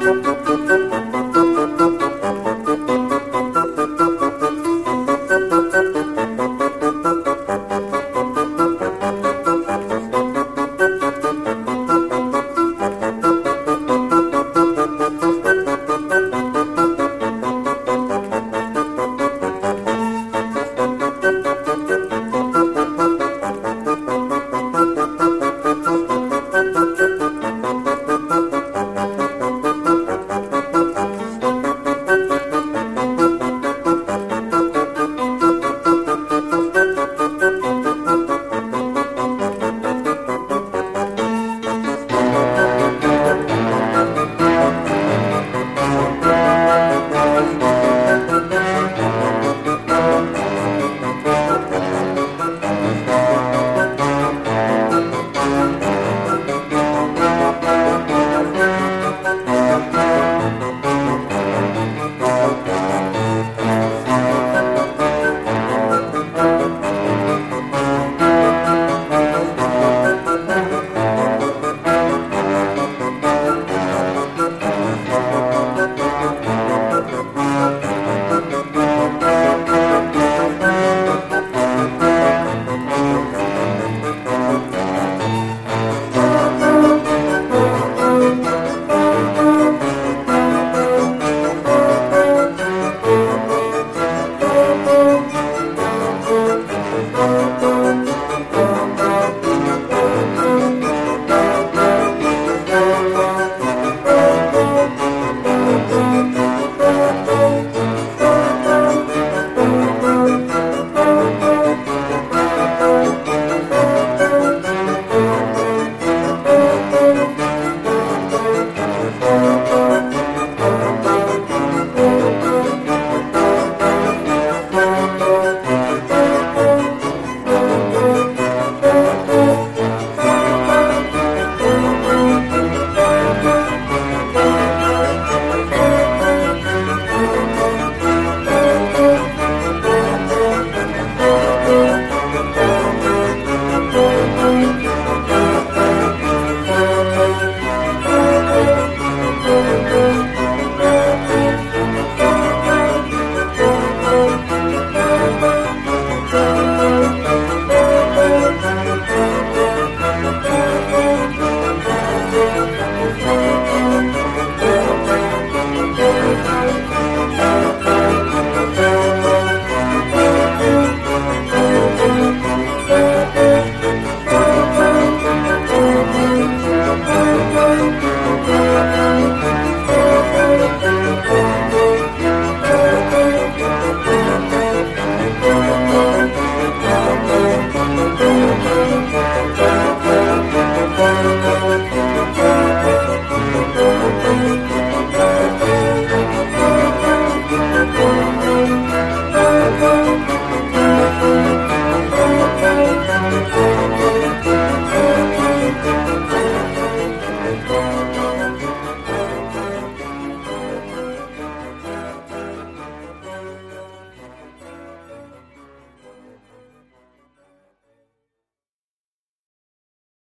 Música Thank you. Oh.